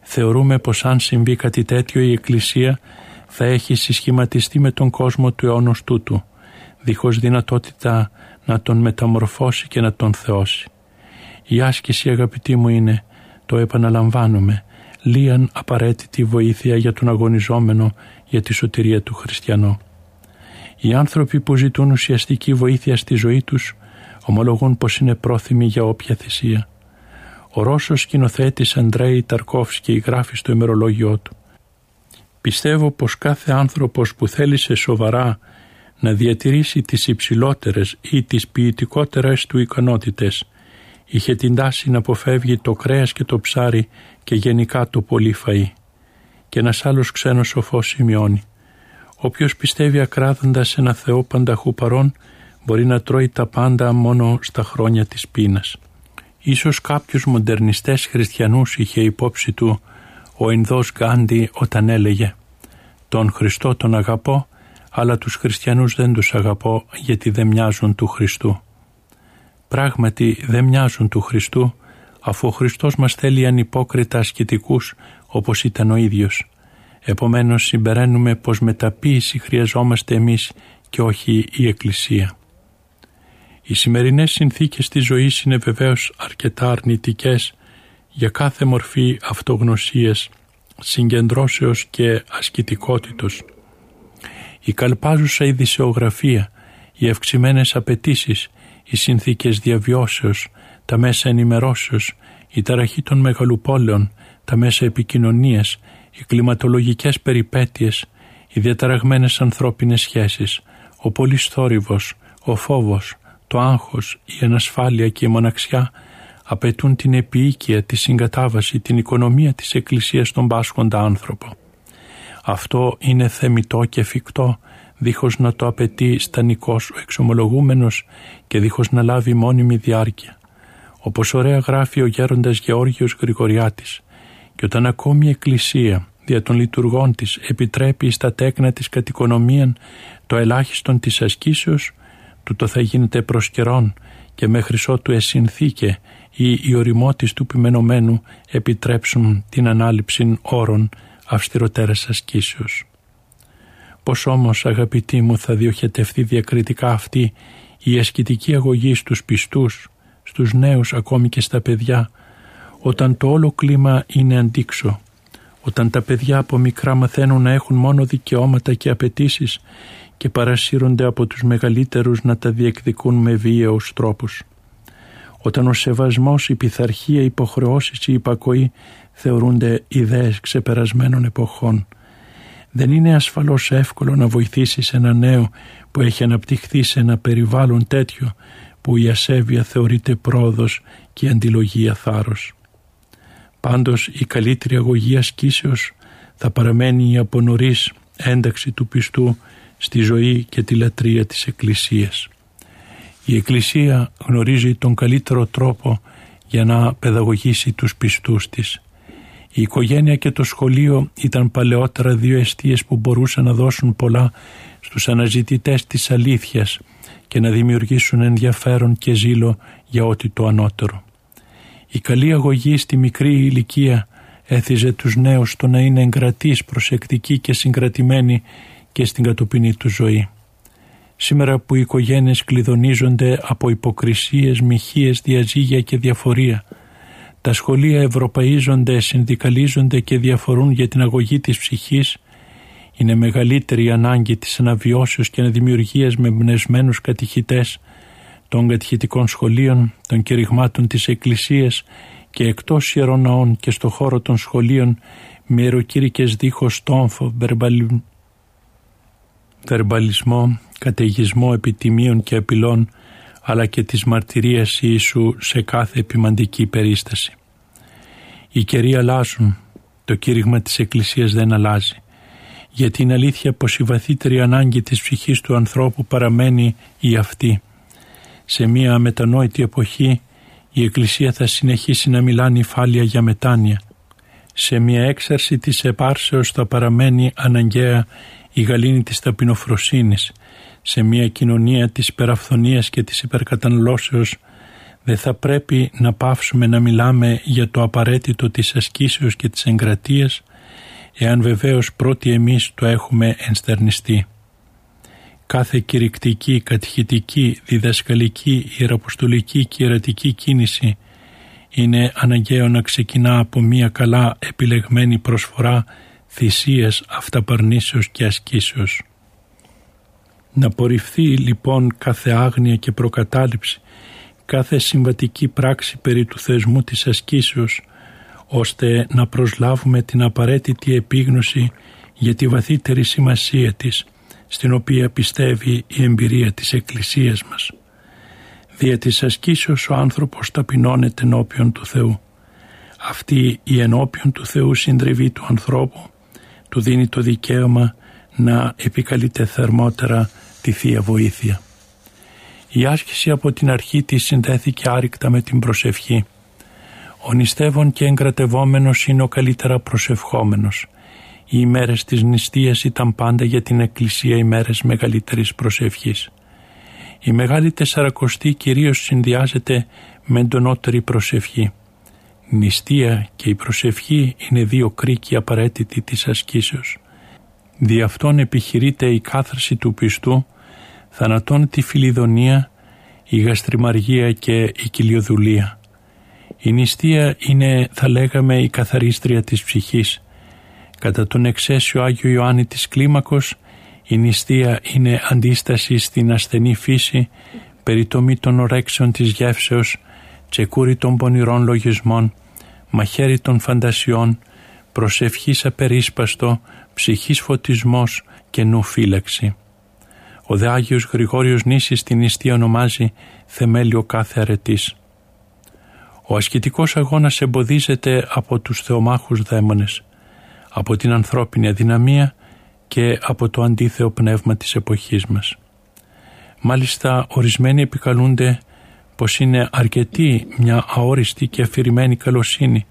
Θεωρούμε πως αν συμβεί κάτι τέτοιο η Εκκλησία θα έχει συσχηματιστεί με τον κόσμο του αιώνος τούτου, δίχως δυνατότητα να τον μεταμορφώσει και να τον θεώσει. Η άσκηση αγαπητοί μου είναι, το επαναλαμβάνουμε, λίαν απαραίτητη βοήθεια για τον αγωνιζόμενο για τη σωτηρία του χριστιανού. Οι άνθρωποι που ζητούν ουσιαστική βοήθεια στη ζωή τους ομολογούν πως είναι πρόθυμοι για όποια θυσία. Ο Ρώσος σκηνοθέτης Αντρέι Ταρκόφσκι γράφει στο ημερολόγιό του «Πιστεύω πως κάθε άνθρωπος που θέλησε σοβαρά να διατηρήσει τις υψηλότερες ή τις ποιητικότερες του ικανότητες είχε την τάση να αποφεύγει το κρέας και το ψάρι και γενικά το πολύ φαΐ. Και ένας άλλος ξένος σοφός σημειώνει Όποιος πιστεύει ακράδοντας ένα Θεό πανταχού παρόν μπορεί να τρώει τα πάντα μόνο στα χρόνια της πείνας. Ίσως κάποιους μοντερνιστές χριστιανούς είχε υπόψη του ο Ινδός Γκάντι όταν έλεγε «Τον Χριστό τον αγαπώ, αλλά τους χριστιανούς δεν τους αγαπώ γιατί δεν μοιάζουν του Χριστού». Πράγματι δεν μοιάζουν του Χριστού αφού ο Χριστός μας θέλει ανυπόκριτα ασκητικούς όπως ήταν ο ίδιος. Επομένως συμπεραίνουμε πως μεταποίηση χρειαζόμαστε εμείς και όχι η Εκκλησία. Οι σημερινές συνθήκες της ζωής είναι βεβαίως αρκετά αρνητικές για κάθε μορφή αυτογνωσίας, συγκεντρώσεως και ασκητικότητος. Η καλπάζουσα ειδησεογραφία, οι αυξημένες απαιτήσεις, οι συνθήκες διαβιώσεως, τα μέσα ενημερώσεως, η ταραχή των μεγαλοπόλεων, τα μέσα επικοινωνίας, οι κλιματολογικές περιπέτειες, οι διαταραγμένες ανθρώπινες σχέσεις, ο πολύς θόρυβος, ο φόβος, το άγχος, η ανασφάλεια και η μοναξιά απαιτούν την επίοικια, τη συγκατάβαση, την οικονομία της Εκκλησίας στον πάσχοντα άνθρωπο. Αυτό είναι θεμητό και εφικτό, δίχως να το απαιτεί στανικός ο εξομολογούμενος και δίχως να λάβει μόνιμη διάρκεια. Όπως ωραία γράφει ο γέροντας Γεώργιος Γρηγοριάτης και όταν ακόμη η Εκκλησία δια των λειτουργών της επιτρέπει στα τέκνα της κατοικονομίαν το ελάχιστον της ασκήσεως, τούτο θα γίνεται προς καιρόν και μέχρι ότου εσυνθήκε ή οι οριμότης του πειμενωμένου επιτρέψουν την ανάληψη όρων αυστηροτέρας ασκήσεως. Πώς όμως αγαπητοί μου θα διοχετευτεί διακριτικά αυτή η ασκητική αγωγή στους πιστούς, στους νέους ακόμη και στα παιδιά, όταν το όλο κλίμα είναι αντίξω, όταν τα παιδιά από μικρά μαθαίνουν να έχουν μόνο δικαιώματα και απαιτήσεις και παρασύρονται από τους μεγαλύτερους να τα διεκδικούν με βίαιους τρόπους. Όταν ο σεβασμός, η πειθαρχία, οι υποχρεώσεις, η υπακοή θεωρούνται ιδέες ξεπερασμένων εποχών. Δεν είναι ασφαλώς εύκολο να βοηθήσεις ένα νέο που έχει αναπτυχθεί σε ένα περιβάλλον τέτοιο που η ασέβεια θεωρείται πρόοδος και η αντιλογία θάρρος. Πάντως η καλύτερη αγωγή ασκήσεως θα παραμένει η από νωρίς ένταξη του πιστού στη ζωή και τη λατρεία της Εκκλησίας. Η Εκκλησία γνωρίζει τον καλύτερο τρόπο για να παιδαγωγήσει τους πιστούς της. Η οικογένεια και το σχολείο ήταν παλαιότερα δύο αιστείες που μπορούσαν να δώσουν πολλά στους αναζητητές της αλήθειας και να δημιουργήσουν ενδιαφέρον και ζήλο για ό,τι το ανώτερο. Η καλή αγωγή στη μικρή ηλικία έθιζε τους νέους στο να είναι εγκρατείς, προσεκτικοί και συγκρατημένοι και στην κατοπινή τους ζωή. Σήμερα που οι οικογένειες κλειδονίζονται από υποκρισίες, μοιχείες, διαζύγια και διαφορία, τα σχολεία ευρωπαίζονται, συνδικαλίζονται και διαφορούν για την αγωγή της ψυχής, είναι μεγαλύτερη η ανάγκη της αναβιώσεως και αναδημιουργίας με μπνεσμένους κατηχητές των κατηχητικών σχολείων, των κηρυγμάτων της Εκκλησίας και εκτός ιερών ναών και στο χώρο των σχολείων με ιεροκήρυκες δίχως τόμφο, βερμπαλισμό, καταιγισμό επιτιμίων και απειλών αλλά και της μαρτυρίας Ιησού σε κάθε επιμαντική περίσταση. Οι καιροί αλλάζουν, το κήρυγμα της Εκκλησίας δεν αλλάζει, γιατί είναι αλήθεια πως η βαθύτερη ανάγκη της ψυχής του ανθρώπου παραμένει η αυτή. Σε μια μετανόητη εποχή η Εκκλησία θα συνεχίσει να μιλά νυφάλια για μετάνοια. Σε μια έξαρση της επάρσεως θα παραμένει αναγκαία η γαλήνη της ταπεινοφροσύνης. Σε μια κοινωνία της υπεραφθονίας και της υπερκαταναλώσεως δεν θα πρέπει να πάυσουμε να μιλάμε για το απαραίτητο της ασκήσεως και της εγκρατείας εάν βεβαίως πρώτοι εμείς το έχουμε ενστερνιστεί. Κάθε κηρυκτική, κατηχητική, διδασκαλική, ιεραποστολική και ιερατική κίνηση είναι αναγκαίο να ξεκινά από μια καλά επιλεγμένη προσφορά θυσίες αυταπαρνήσεως και ασκήσεως. Να απορριφθεί λοιπόν κάθε άγνοια και προκατάληψη, κάθε συμβατική πράξη περί του θεσμού της ασκήσεως, ώστε να προσλάβουμε την απαραίτητη επίγνωση για τη βαθύτερη σημασία της, στην οποία πιστεύει η εμπειρία της Εκκλησίας μας. Δια της ασκήσεως ο άνθρωπος ταπεινώνεται ενώπιον του Θεού. Αυτή η ενώπιον του Θεού συντριβή του ανθρώπου του δίνει το δικαίωμα να επικαλείται θερμότερα τη Θεία Βοήθεια. Η άσκηση από την αρχή της συνδέθηκε άρρηκτα με την προσευχή. Ο νηστεύων και εγκρατευόμενος είναι ο καλύτερα προσευχόμενος. Οι ημέρες της νηστείας ήταν πάντα για την Εκκλησία ημέρες μεγαλύτερης προσευχής. Η Μεγάλη Τεσσαρακοστή κυρίως συνδυάζεται με εντονότερη προσευχή νηστεία και η προσευχή είναι δύο κρίκοι απαραίτητοι της ασκήσεως. Δι' αυτόν επιχειρείται η κάθραση του πιστού, θανατών τη φιλιδονία, η γαστριμαργία και η κοιλιοδουλία. Η νηστεία είναι θα λέγαμε η καθαρίστρια της ψυχής. Κατά τον εξαίσιο Άγιο Ιωάννη της Κλίμακος η νηστεία είναι αντίσταση στην ασθενή φύση, περιτομή των ορέξεων της γεύσεως, τσεκούρι των πονηρών λογισμών, μαχαίρι των φαντασιών, προσευχής απερίσπαστο, ψυχής φωτισμός και νου φύλαξη. Ο δε Άγιος Γρηγόριος Νήσης την νηστεία ονομάζει θεμέλιο κάθε αρετής. Ο ασκητικός αγώνας εμποδίζεται από τους θεομάχους δαίμονες, από την ανθρώπινη αδυναμία και από το αντίθεο πνεύμα της εποχής μας. Μάλιστα ορισμένοι επικαλούνται πως είναι αρκετή μια αόριστη και αφηρημένη καλοσύνη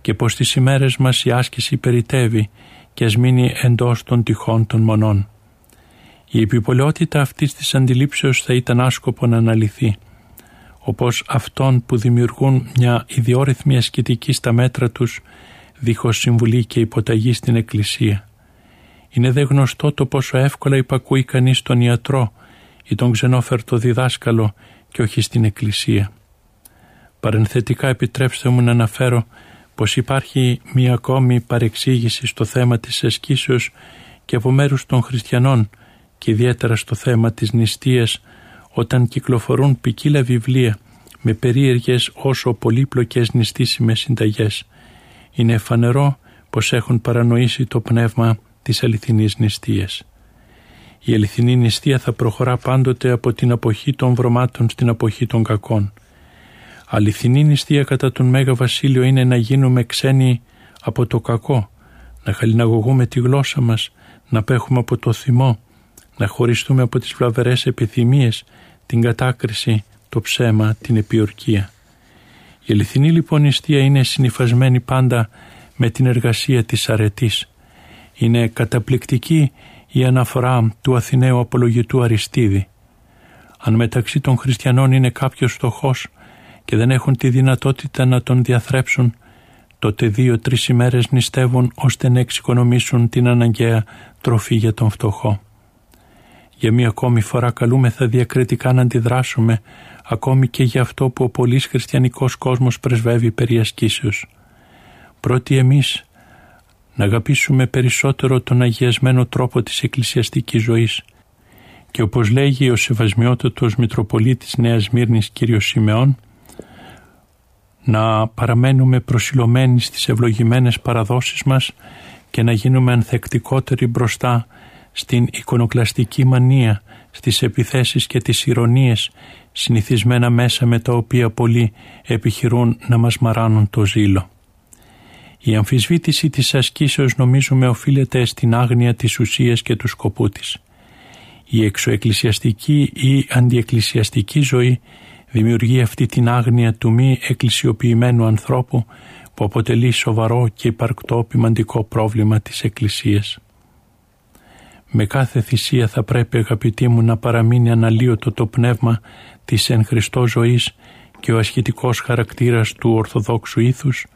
και πως τις ημέρες μας η άσκηση περιτεύει και ας μείνει εντός των τυχών των μονών. Η επιπολαιότητα αυτής της αντιλήψεως θα ήταν άσκοπο να αναλυθεί, όπως αυτών που δημιουργούν μια ιδιόρυθμη ασκητική στα μέτρα τους, δίχως συμβουλή και υποταγή στην Εκκλησία. Είναι δε γνωστό το πόσο εύκολα υπακούει κανείς τον ιατρό ή τον ξενόφερτο διδάσκαλο και όχι στην Εκκλησία. Παρενθετικά επιτρέψτε μου να αναφέρω πως υπάρχει μία ακόμη παρεξήγηση στο θέμα της ασκήσεως και από μέρους των χριστιανών και ιδιαίτερα στο θέμα της νηστείας όταν κυκλοφορούν ποικίλα βιβλία με περίεργες όσο πολύπλοκες νηστήσιμες συνταγές. Είναι φανερό πως έχουν παρανοήσει το πνεύμα της αληθινής νηστείας. Η αληθινή νηστεία θα προχωρά πάντοτε από την αποχή των βρωμάτων στην αποχή των κακών. Αληθινή νηστεία κατά τον Μέγα Βασίλειο είναι να γίνουμε ξένοι από το κακό, να χαλιναγωγούμε τη γλώσσα μας, να πέχουμε από το θυμό, να χωριστούμε από τις βλαβερές επιθυμίες, την κατάκριση, το ψέμα, την επιορκία. Η αληθινή λοιπόν νηστεία είναι συνειφασμένη πάντα με την εργασία της αρετής. Είναι καταπληκτική η αναφορά του Αθηναίου απολογητού Αριστίδη. Αν μεταξύ των χριστιανών είναι κάποιος φτωχός και δεν έχουν τη δυνατότητα να τον διαθρέψουν, τότε δύο-τρεις ημέρες νηστεύουν ώστε να εξοικονομήσουν την αναγκαία τροφή για τον φτωχό. Για μία ακόμη φορά καλούμεθα διακριτικά να αντιδράσουμε ακόμη και για αυτό που ο πολύς χριστιανικός κόσμος πρεσβεύει περί ασκήσεως. Πρώτοι εμείς να αγαπήσουμε περισσότερο τον αγιασμένο τρόπο της εκκλησιαστικής ζωής και όπως λέγει ο Σεβασμιότατος Μητροπολίτης Νέας Μύρνης κ. Σιμεών να παραμένουμε προσιλωμένοι στις ευλογημένες παραδόσεις μας και να γίνουμε ανθεκτικότεροι μπροστά στην εικονοκλαστική μανία, στις επιθέσεις και τις ηρωνίες συνηθισμένα μέσα με τα οποία πολλοί επιχειρούν να μας μαράνουν το ζήλο. Η αμφισβήτηση της ασκήσεως νομίζουμε οφείλεται στην άγνοια της ουσίας και του σκοπού της. Η εξωεκκλησιαστική ή αντιεκκλησιαστική ζωή δημιουργεί αυτή την άγνοια του μη εκκλησιοποιημένου ανθρώπου που αποτελεί σοβαρό και υπαρκτό ποιμαντικό πρόβλημα της Εκκλησίας. Με κάθε θυσία θα πρέπει αγαπητοί μου να παραμείνει αναλύωτο το πνεύμα της εν Χριστώ ζωής και ο ασχετικός χαρακτήρας του Ορθοδόξου ήθους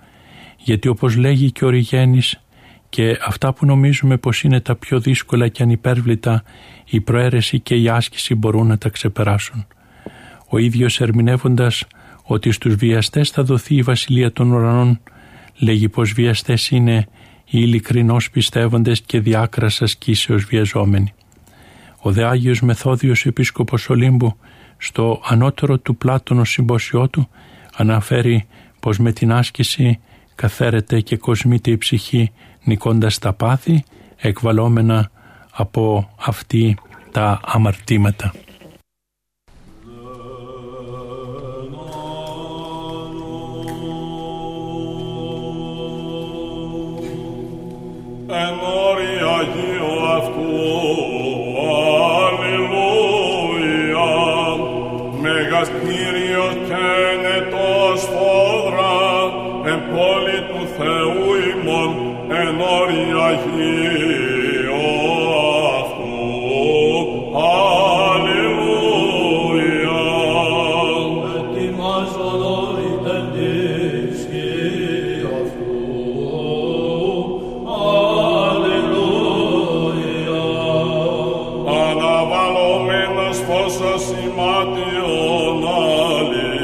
γιατί όπως λέγει και ο Ριγένης και αυτά που νομίζουμε πως είναι τα πιο δύσκολα και ανυπέρβλητα η προαίρεση και η άσκηση μπορούν να τα ξεπεράσουν. Ο ίδιος ερμηνεύοντας ότι στους βιαστές θα δοθεί η βασιλεία των ουρανών λέγει πως βιαστές είναι οι ειλικρινώς πιστεύοντες και διάκρας ασκήσεως βιαζόμενοι. Ο δε Άγιος Μεθόδιος Επίσκοπος Ολύμπου στο ανώτερο του πλάτωνο συμπόσιό του αναφέρει πως με την άσκηση καθαίρεται και κοσμείται η ψυχή νικώντας τα πάθη εκβαλόμενα από αυτή τα αμαρτήματα. Θεού ημών, εν Αγίου Dios in Mateo male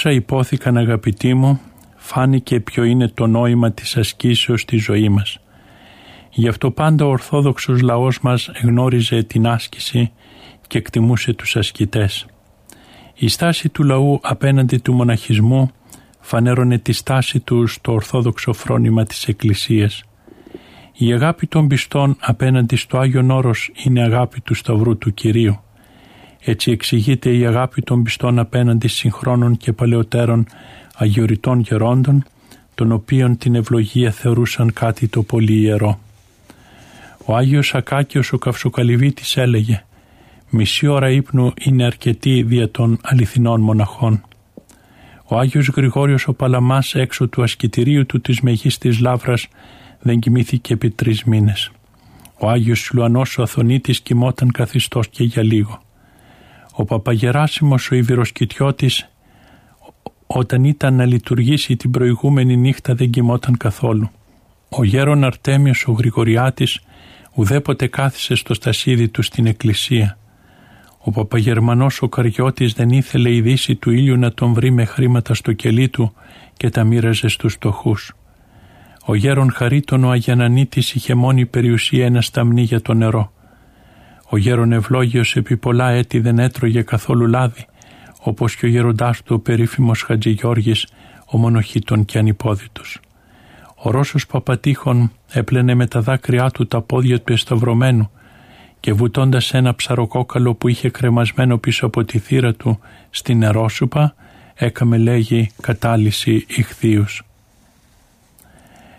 όσα υπόθηκαν αγαπητοί μου, φάνηκε ποιο είναι το νόημα της ασκήσεως στη ζωή μας. Γι' αυτό πάντα ο Ορθόδοξος λαός μας γνώριζε την άσκηση και εκτιμούσε τους ασκητές. Η στάση του λαού απέναντι του μοναχισμού φανέρωνε τη στάση του στο Ορθόδοξο φρόνημα της Εκκλησίας. Η αγάπη των πιστών απέναντι στο Άγιον Όρος είναι αγάπη του Σταυρού του Κυρίου. Έτσι εξηγείται η αγάπη των πιστών απέναντι συγχρόνων και παλαιότερων αγιοριτών γερόντων, των οποίων την ευλογία θεωρούσαν κάτι το πολύ ιερό. Ο Άγιος Ακάκιος ο Καυσοκαλυβίτης έλεγε «Μισή ώρα ύπνου είναι αρκετή δια των αληθινών μοναχών». Ο Άγιος Γρηγόριος ο Παλαμάς έξω του ασκητηρίου του της Μεγίστης Λάβρας δεν κοιμήθηκε επί τρεις μήνες. Ο Άγιος Λουανός ο Αθωνίτης κοιμόταν καθιστός και για λίγο. Ο Παπαγεράσιμος ο Ιβυροσκητιώτης όταν ήταν να λειτουργήσει την προηγούμενη νύχτα δεν κοιμόταν καθόλου. Ο γέρον Αρτέμιος ο Γρηγοριάτης ουδέποτε κάθισε στο στασίδι του στην εκκλησία. Ο Παπαγερμανός ο Καριώτης δεν ήθελε η δύση του ήλιου να τον βρει με χρήματα στο κελί του και τα μοίραζε στους φτωχούς. Ο γέρον Χαρίτων ο Αγιανανίτης είχε μόνη περιουσία ένα σταμνί για το νερό. Ο γέρον Ευλόγιος επί πολλά έτη δεν έτρωγε καθόλου λάδι, όπως και ο γέροντάς του ο περίφημος Χατζηγιώργης, ο μονοχήτων και ανυπόδητος. Ο Ρώσος Παπατήχων έπλαινε με τα δάκρυά του τα πόδια του εσταυρωμένου και βουτώντας ένα ψαροκόκαλο που είχε κρεμασμένο πίσω από τη θύρα του στην νερόσουπα, έκαμε λέγει κατάλυση ηχθείους.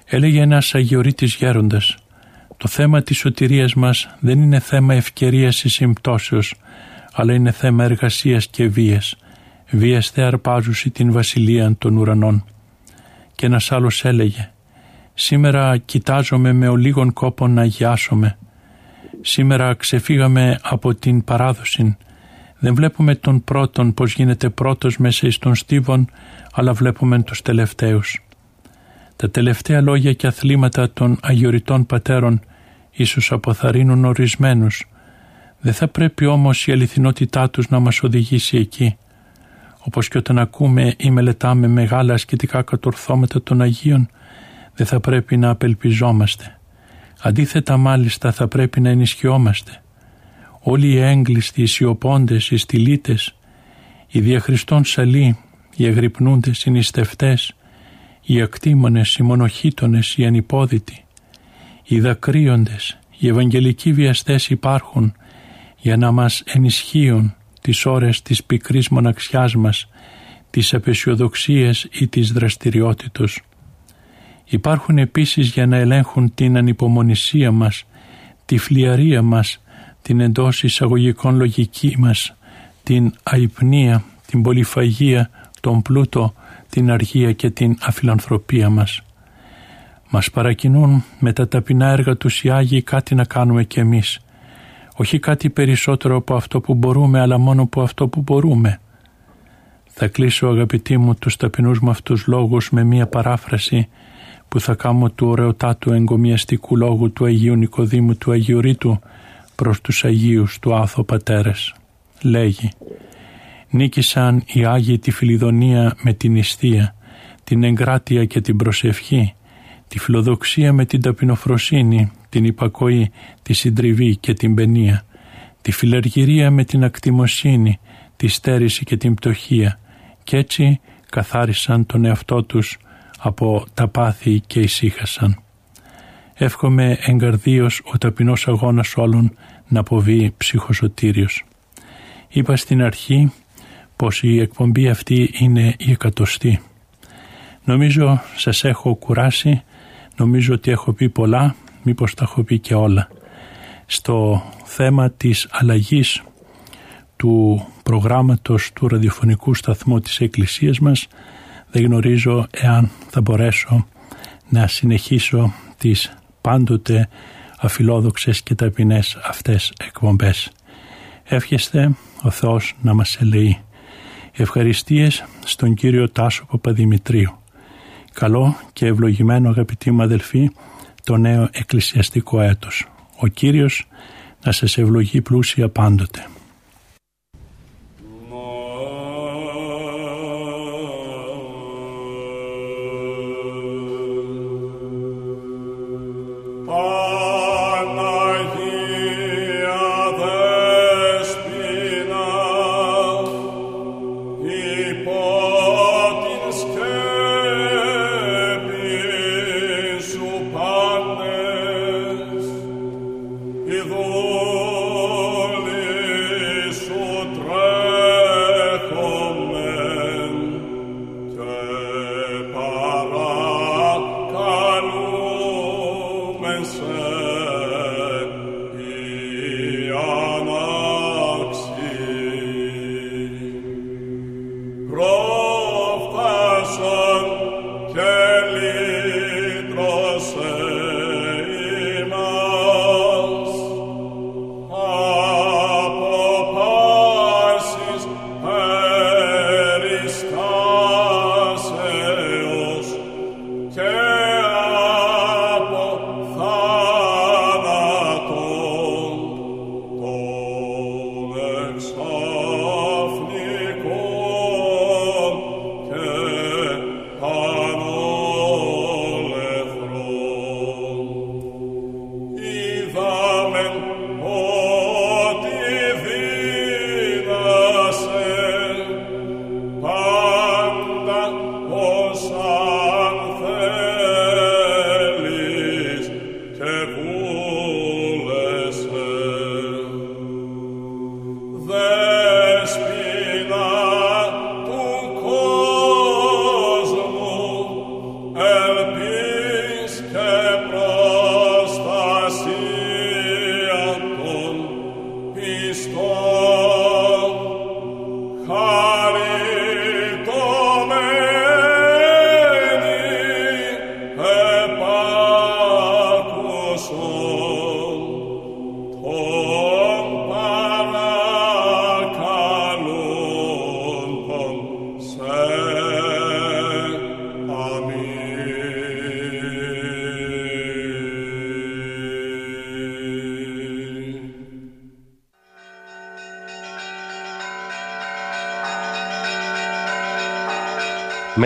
Έλεγε ένας αγιορείτης γέροντας «Το θέμα της σωτηρίας μας δεν είναι θέμα ευκαιρίας ή συμπτώσεως, αλλά είναι θέμα εργασίας και βίας. Βίας θε αρπάζουσι την βασιλεία των ουρανών». Και ένας άλλος έλεγε «Σήμερα κοιτάζομαι με ολίγων κόπων να αγιάσομαι. Σήμερα ξεφύγαμε από την παράδοση. Δεν βλέπουμε τον πρώτον πως γίνεται πρώτος μέσα εις των στίβων, αλλά βλέπουμε τους τελευταίους. Τα τελευταία λόγια και αθλήματα των αγιοριτών πατέρων ίσως αποθαρρύνουν ορισμένους. Δεν θα πρέπει όμως η αληθινότητά τους να μας οδηγήσει εκεί. Όπως και όταν ακούμε ή μελετάμε μεγάλα ασκητικά κατορθώματα των Αγίων, δεν θα πρέπει να απελπιζόμαστε. Αντίθετα μάλιστα θα πρέπει να ενισχυόμαστε. Όλοι οι έγκλειστοι, οι σιωπώντες, οι στυλίτες, οι διαχριστών σαλοί, οι εγρυπνούντες, οι νηστευτές, οι ακτήμονες, οι μονοχήτονες, οι ανυπόδητοι, οι δακρύοντες, οι ευαγγελικοί βιαστές υπάρχουν για να μας ενισχύουν τις ώρες της πικρής μοναξιάς μας, της απεσιοδοξίας ή της δραστηριότητος. Υπάρχουν επίσης για να ελέγχουν την ανυπομονησία μας, τη φλιαρία μας, την εντός εισαγωγικών λογική μας, την αϊπνία, την πολυφαγία, τον πλούτο, την αργία και την αφιλανθρωπία μας. Μας παρακινούν με τα ταπεινά έργα τους οι Άγιοι κάτι να κάνουμε κι εμείς. Όχι κάτι περισσότερο από αυτό που μπορούμε, αλλά μόνο από αυτό που μπορούμε. Θα κλείσω αγαπητοί μου τους ταπεινούς μου αυτούς λόγους με μία παράφραση που θα κάνω του ωραιοτάτου εγκομιαστικού λόγου του Αγίου Νικοδήμου του Αγίου Ρήτου προς τους Αγίους του Άθο Πατέρες. Λέγει «Νίκησαν οι Άγιοι τη Φιλιδονία με την νηστεία, την εγκράτεια και την προσευχή, τη φιλοδοξία με την ταπεινοφροσύνη, την υπακοή, τη συντριβή και την παινία, τη φιλεργυρία με την ακτιμοσύνη, τη στέρηση και την πτωχία και έτσι καθάρισαν τον εαυτό τους από τα πάθη και ησύχασαν. Εύχομαι εγκαρδίως ο ταπεινός αγώνας όλων να αποβεί ψυχοσωτήριος. Είπα στην αρχή πως η εκπομπή αυτή είναι η εκατοστή. Νομίζω σας έχω κουράσει, νομίζω ότι έχω πει πολλά, μήπως τα έχω πει και όλα. Στο θέμα της αλλαγής του προγράμματος του ραδιοφωνικού σταθμού της Εκκλησίας μας δεν γνωρίζω εάν θα μπορέσω να συνεχίσω τις πάντοτε αφιλόδοξες και ταπεινές αυτές εκπομπές. Εύχεστε ο Θεός να μας ελεεί. Ευχαριστίες στον Κύριο Τάσο Παπαδημητρίου. Καλό και ευλογημένο αγαπητοί μου αδελφοί το νέο εκκλησιαστικό έτος. Ο Κύριος να σας ευλογεί πλούσια πάντοτε.